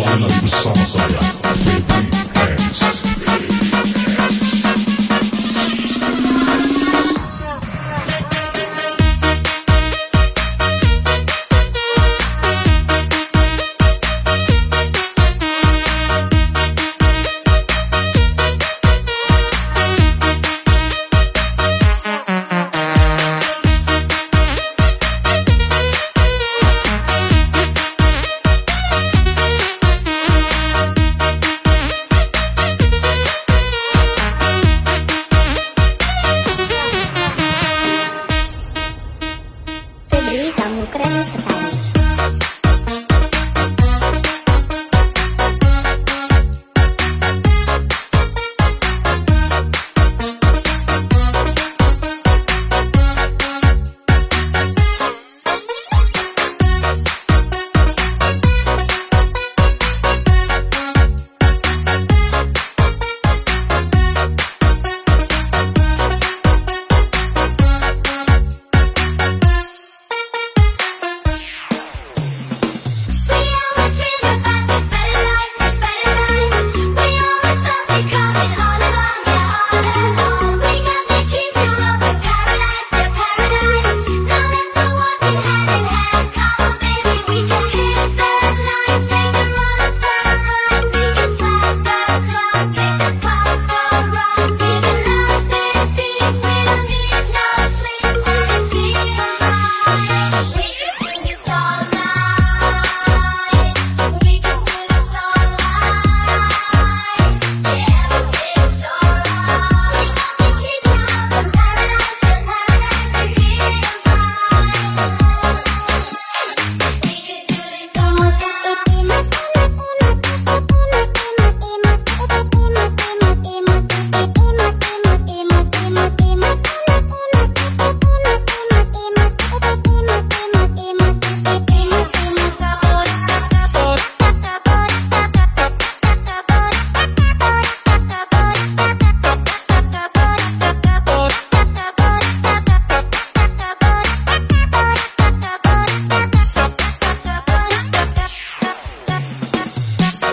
Bana gibi sana sayar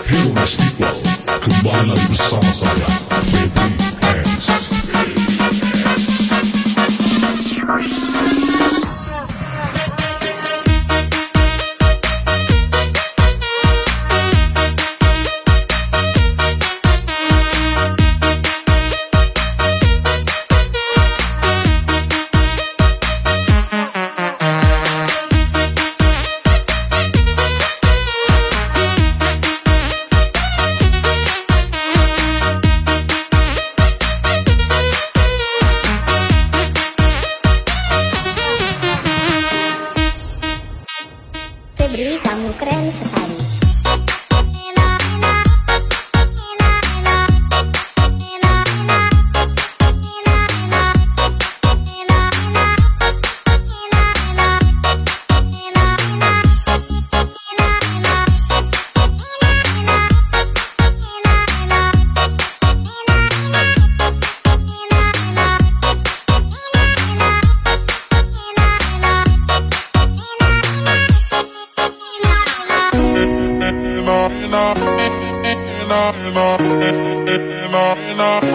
Hero Mas People Kembali bersama saya Baby Hands. Thank you.